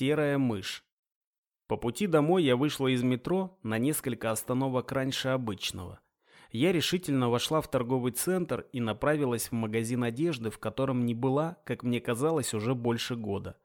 Серая мышь. По пути домой я вышла из метро на несколько остановок раньше обычного. Я решительно вошла в торговый центр и направилась в магазин одежды, в котором не была, как мне казалось, уже больше года.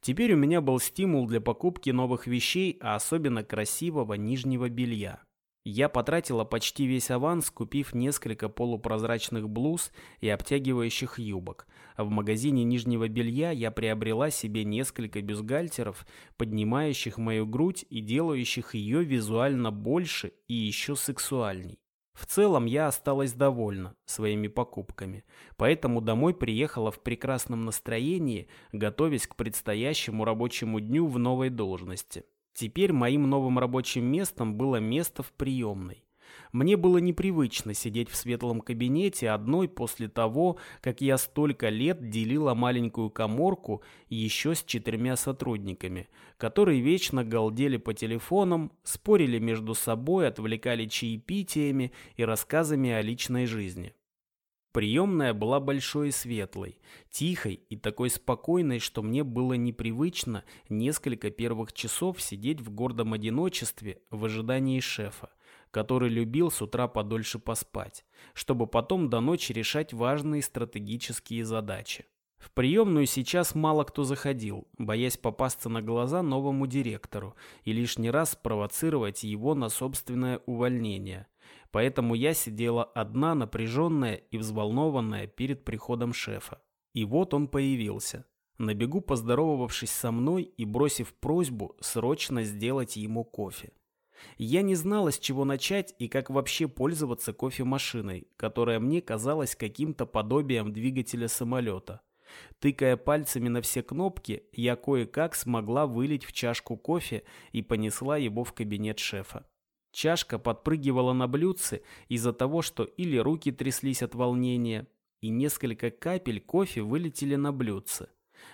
Теперь у меня был стимул для покупки новых вещей, а особенно красивого нижнего белья. Я потратила почти весь аванс, купив несколько полупрозрачных блуз и обтягивающих юбок. В магазине нижнего белья я приобрела себе несколько бюстгальтеров, поднимающих мою грудь и делающих ее визуально больше и еще сексуальней. В целом я осталась довольна своими покупками, поэтому домой приехала в прекрасном настроении, готовясь к предстоящему рабочему дню в новой должности. Теперь моим новым рабочим местом было место в приемной. Мне было непривычно сидеть в светлом кабинете одной после того, как я столько лет делила маленькую коморку еще с четырьмя сотрудниками, которые вечно галдели по телефонам, спорили между собой, отвлекали чаепитиями и рассказами о личной жизни. Приемная была большой и светлой, тихой и такой спокойной, что мне было непривычно несколько первых часов сидеть в гордом одиночестве в ожидании шефа, который любил с утра подольше поспать, чтобы потом до ночи решать важные стратегические задачи. В приемную сейчас мало кто заходил, боясь попасться на глаза новому директору и лишний раз спровоцировать его на собственное увольнение – Поэтому я сидела одна, напряженная и взволнованная перед приходом шефа. И вот он появился, на бегу поздоровавшись со мной и бросив просьбу срочно сделать ему кофе. Я не знала, с чего начать и как вообще пользоваться кофемашиной, которая мне казалась каким-то подобием двигателя самолета. Тыкая пальцами на все кнопки, я кое-как смогла вылить в чашку кофе и понесла его в кабинет шефа. Чашка подпрыгивала на блюдце из-за того, что или руки тряслись от волнения, и несколько капель кофе вылетели на блюдце.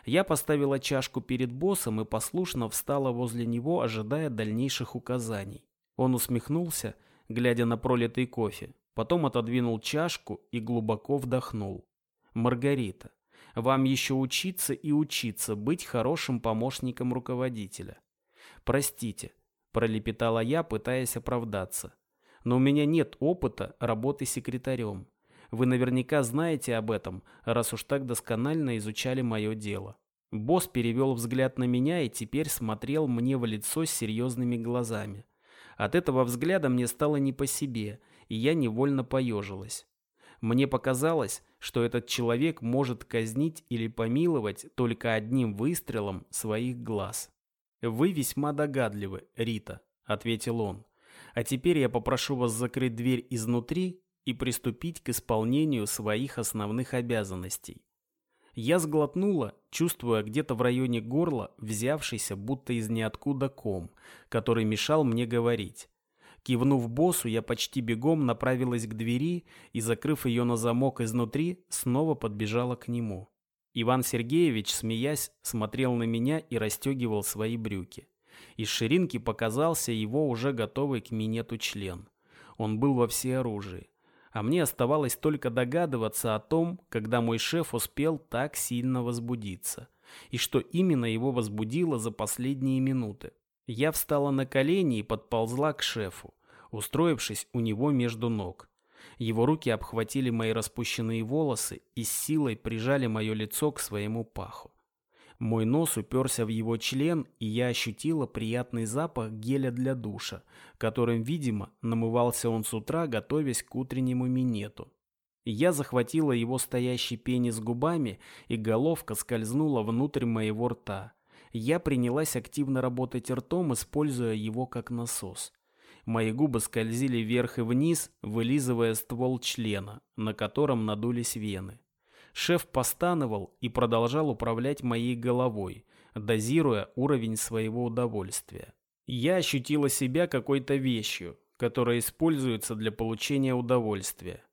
Я поставила чашку перед боссом и послушно встала возле него, ожидая дальнейших указаний. Он усмехнулся, глядя на пролитый кофе, потом отодвинул чашку и глубоко вдохнул. «Маргарита, вам еще учиться и учиться быть хорошим помощником руководителя. Простите, пролепетала я, пытаясь оправдаться. Но у меня нет опыта работы секретарем. Вы наверняка знаете об этом, раз уж так досконально изучали мое дело. Босс перевел взгляд на меня и теперь смотрел мне в лицо с серьезными глазами. От этого взгляда мне стало не по себе, и я невольно поежилась. Мне показалось, что этот человек может казнить или помиловать только одним выстрелом своих глаз. «Вы весьма догадливы, Рита», — ответил он. «А теперь я попрошу вас закрыть дверь изнутри и приступить к исполнению своих основных обязанностей». Я сглотнула, чувствуя где-то в районе горла взявшийся будто из ниоткуда ком, который мешал мне говорить. Кивнув боссу, я почти бегом направилась к двери и, закрыв ее на замок изнутри, снова подбежала к нему. Иван Сергеевич, смеясь, смотрел на меня и расстегивал свои брюки. Из ширинки показался его уже готовый к минету член. Он был во всеоружии. А мне оставалось только догадываться о том, когда мой шеф успел так сильно возбудиться. И что именно его возбудило за последние минуты. Я встала на колени и подползла к шефу, устроившись у него между ног. Его руки обхватили мои распущенные волосы и с силой прижали мое лицо к своему паху. Мой нос уперся в его член, и я ощутила приятный запах геля для душа, которым, видимо, намывался он с утра, готовясь к утреннему минету. Я захватила его стоящий пенис губами, и головка скользнула внутрь моего рта. Я принялась активно работать ртом, используя его как насос. Мои губы скользили вверх и вниз, вылизывая ствол члена, на котором надулись вены. Шеф постановал и продолжал управлять моей головой, дозируя уровень своего удовольствия. Я ощутила себя какой-то вещью, которая используется для получения удовольствия.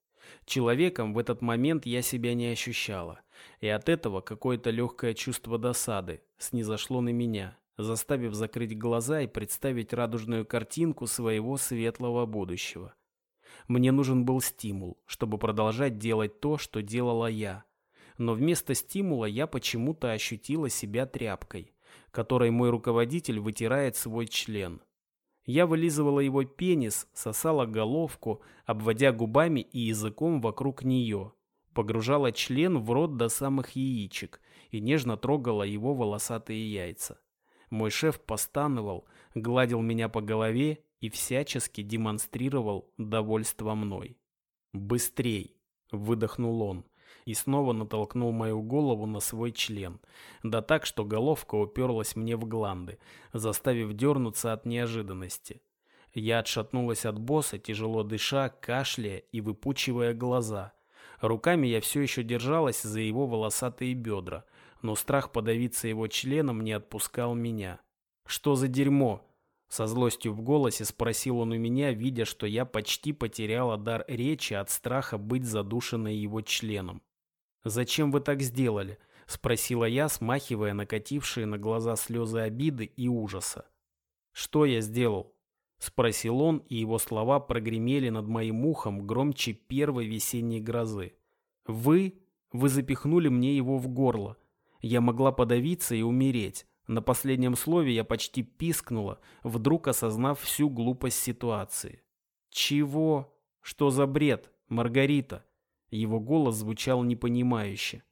Человеком в этот момент я себя не ощущала, и от этого какое-то легкое чувство досады снизошло на меня заставив закрыть глаза и представить радужную картинку своего светлого будущего. Мне нужен был стимул, чтобы продолжать делать то, что делала я. Но вместо стимула я почему-то ощутила себя тряпкой, которой мой руководитель вытирает свой член. Я вылизывала его пенис, сосала головку, обводя губами и языком вокруг нее, погружала член в рот до самых яичек и нежно трогала его волосатые яйца. Мой шеф постановал, гладил меня по голове и всячески демонстрировал довольство мной. «Быстрей!» — выдохнул он и снова натолкнул мою голову на свой член, да так, что головка уперлась мне в гланды, заставив дернуться от неожиданности. Я отшатнулась от босса, тяжело дыша, кашляя и выпучивая глаза. Руками я все еще держалась за его волосатые бедра, но страх подавиться его членом не отпускал меня. «Что за дерьмо?» Со злостью в голосе спросил он у меня, видя, что я почти потеряла дар речи от страха быть задушенной его членом. «Зачем вы так сделали?» — спросила я, смахивая накатившие на глаза слезы обиды и ужаса. «Что я сделал?» — спросил он, и его слова прогремели над моим ухом громче первой весенней грозы. «Вы? Вы запихнули мне его в горло. Я могла подавиться и умереть. На последнем слове я почти пискнула, вдруг осознав всю глупость ситуации. «Чего? Что за бред, Маргарита?» Его голос звучал непонимающе.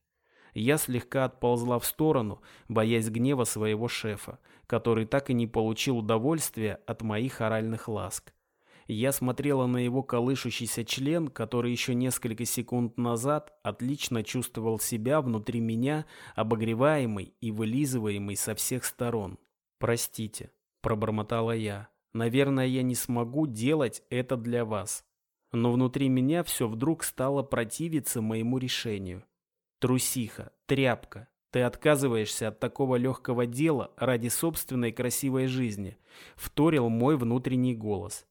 Я слегка отползла в сторону, боясь гнева своего шефа, который так и не получил удовольствия от моих оральных ласк. Я смотрела на его колышущийся член, который еще несколько секунд назад отлично чувствовал себя внутри меня, обогреваемый и вылизываемый со всех сторон. «Простите», — пробормотала я. «Наверное, я не смогу делать это для вас. Но внутри меня все вдруг стало противиться моему решению. Трусиха, тряпка, ты отказываешься от такого легкого дела ради собственной красивой жизни, вторил мой внутренний голос.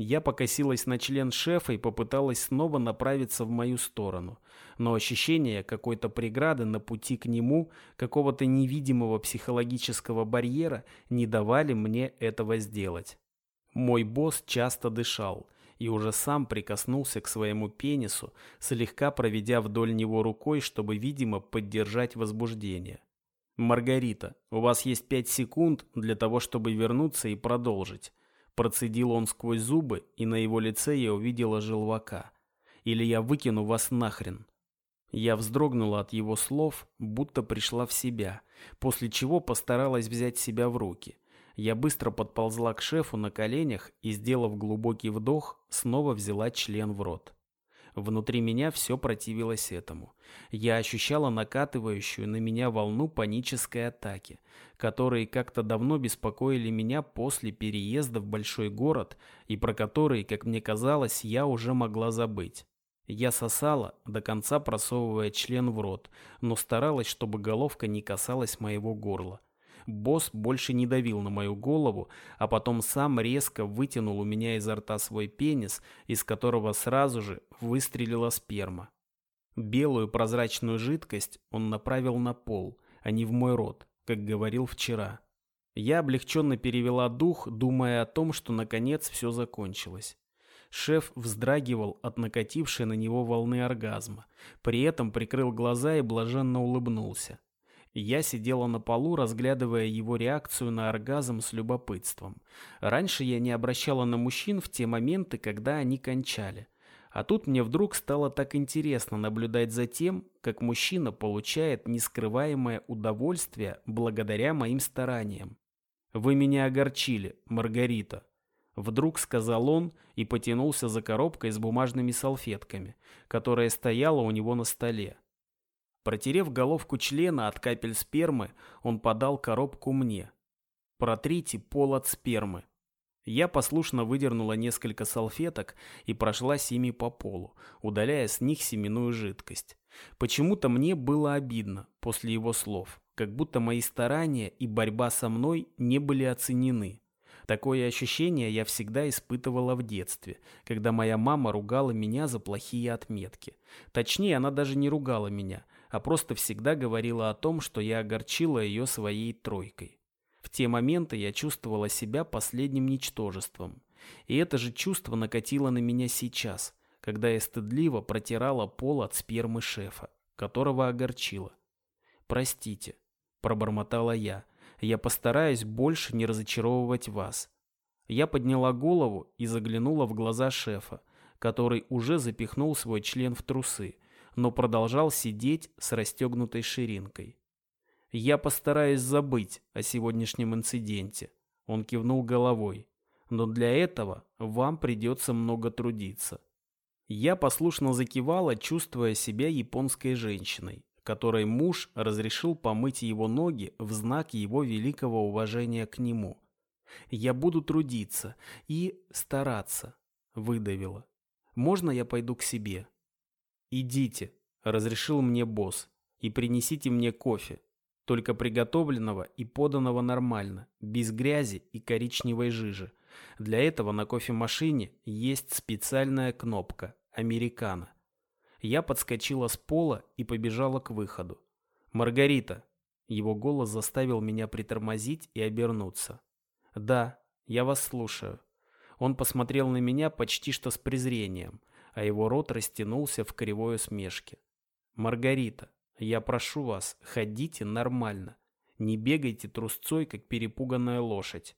Я покосилась на член шефа и попыталась снова направиться в мою сторону. Но ощущение какой-то преграды на пути к нему, какого-то невидимого психологического барьера не давали мне этого сделать. Мой босс часто дышал и уже сам прикоснулся к своему пенису, слегка проведя вдоль него рукой, чтобы, видимо, поддержать возбуждение. «Маргарита, у вас есть пять секунд для того, чтобы вернуться и продолжить». Процедил он сквозь зубы, и на его лице я увидела желвака. «Или я выкину вас нахрен». Я вздрогнула от его слов, будто пришла в себя, после чего постаралась взять себя в руки – я быстро подползла к шефу на коленях и, сделав глубокий вдох, снова взяла член в рот. Внутри меня все противилось этому. Я ощущала накатывающую на меня волну панической атаки, которые как-то давно беспокоили меня после переезда в большой город и про которые, как мне казалось, я уже могла забыть. Я сосала, до конца просовывая член в рот, но старалась, чтобы головка не касалась моего горла. Босс больше не давил на мою голову, а потом сам резко вытянул у меня изо рта свой пенис, из которого сразу же выстрелила сперма. Белую прозрачную жидкость он направил на пол, а не в мой рот, как говорил вчера. Я облегченно перевела дух, думая о том, что наконец все закончилось. Шеф вздрагивал от накатившей на него волны оргазма, при этом прикрыл глаза и блаженно улыбнулся. Я сидела на полу, разглядывая его реакцию на оргазм с любопытством. Раньше я не обращала на мужчин в те моменты, когда они кончали. А тут мне вдруг стало так интересно наблюдать за тем, как мужчина получает нескрываемое удовольствие благодаря моим стараниям. «Вы меня огорчили, Маргарита», — вдруг сказал он и потянулся за коробкой с бумажными салфетками, которая стояла у него на столе. Протерев головку члена от капель спермы, он подал коробку мне. «Протрите пол от спермы». Я послушно выдернула несколько салфеток и прошлась ими по полу, удаляя с них семенную жидкость. Почему-то мне было обидно после его слов, как будто мои старания и борьба со мной не были оценены. Такое ощущение я всегда испытывала в детстве, когда моя мама ругала меня за плохие отметки. Точнее, она даже не ругала меня – а просто всегда говорила о том, что я огорчила ее своей тройкой. В те моменты я чувствовала себя последним ничтожеством. И это же чувство накатило на меня сейчас, когда я стыдливо протирала пол от спермы шефа, которого огорчила. «Простите», — пробормотала я, Я постараюсь больше не разочаровывать вас. Я подняла голову и заглянула в глаза шефа, который уже запихнул свой член в трусы, но продолжал сидеть с расстегнутой ширинкой. «Я постараюсь забыть о сегодняшнем инциденте», — он кивнул головой. «Но для этого вам придется много трудиться». Я послушно закивала, чувствуя себя японской женщиной, которой муж разрешил помыть его ноги в знак его великого уважения к нему. «Я буду трудиться и стараться», — выдавила. «Можно я пойду к себе?» «Идите», — разрешил мне босс, — «и принесите мне кофе, только приготовленного и поданного нормально, без грязи и коричневой жижи. Для этого на кофемашине есть специальная кнопка «Американо». Я подскочила с пола и побежала к выходу. «Маргарита!» Его голос заставил меня притормозить и обернуться. «Да, я вас слушаю». Он посмотрел на меня почти что с презрением, а его рот растянулся в кривой усмешке. «Маргарита, я прошу вас, ходите нормально. Не бегайте трусцой, как перепуганная лошадь.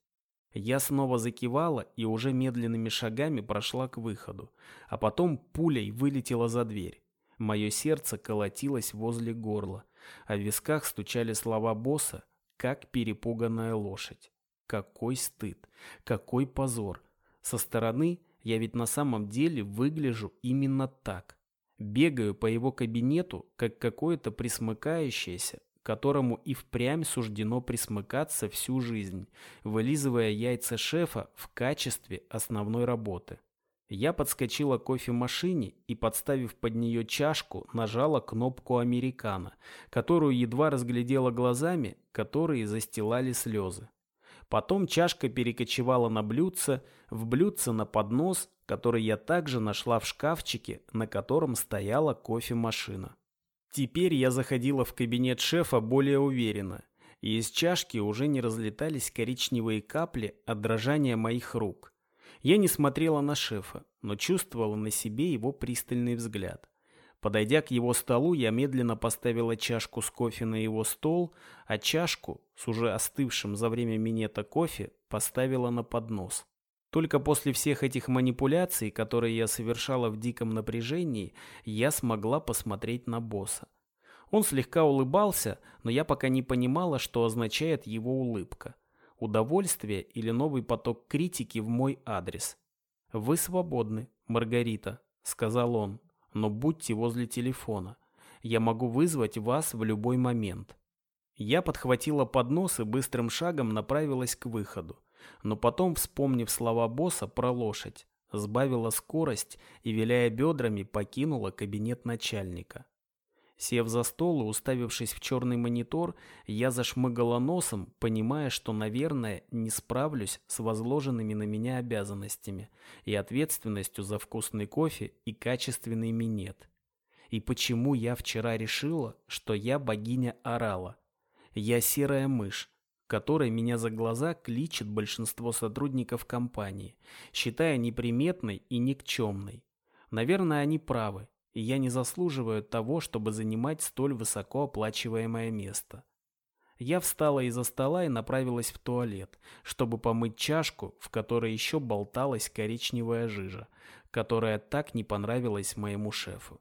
Я снова закивала и уже медленными шагами прошла к выходу, а потом пулей вылетела за дверь. Мое сердце колотилось возле горла, а в висках стучали слова босса, как перепуганная лошадь. Какой стыд, какой позор. Со стороны я ведь на самом деле выгляжу именно так. Бегаю по его кабинету, как какое-то присмыкающееся, которому и впрямь суждено присмыкаться всю жизнь, вылизывая яйца шефа в качестве основной работы. Я подскочила к кофемашине и, подставив под нее чашку, нажала кнопку «Американо», которую едва разглядела глазами, которые застилали слезы. Потом чашка перекочевала на блюдце, в блюдце на поднос, который я также нашла в шкафчике, на котором стояла кофемашина. Теперь я заходила в кабинет шефа более уверенно, и из чашки уже не разлетались коричневые капли от дрожания моих рук. Я не смотрела на шефа, но чувствовала на себе его пристальный взгляд. Подойдя к его столу, я медленно поставила чашку с кофе на его стол, а чашку с уже остывшим за время минета кофе поставила на поднос. Только после всех этих манипуляций, которые я совершала в диком напряжении, я смогла посмотреть на босса. Он слегка улыбался, но я пока не понимала, что означает его улыбка. Удовольствие или новый поток критики в мой адрес. «Вы свободны, Маргарита», — сказал он но будьте возле телефона. Я могу вызвать вас в любой момент. Я подхватила поднос и быстрым шагом направилась к выходу. Но потом, вспомнив слова босса про лошадь, сбавила скорость и, виляя бедрами, покинула кабинет начальника. Сев за стол и уставившись в черный монитор, я зашмыгала носом, понимая, что, наверное, не справлюсь с возложенными на меня обязанностями и ответственностью за вкусный кофе и качественный минет. И почему я вчера решила, что я богиня орала? Я серая мышь, которой меня за глаза кличет большинство сотрудников компании, считая неприметной и никчемной. Наверное, они правы, и я не заслуживаю того, чтобы занимать столь высокооплачиваемое место. Я встала из-за стола и направилась в туалет, чтобы помыть чашку, в которой еще болталась коричневая жижа, которая так не понравилась моему шефу.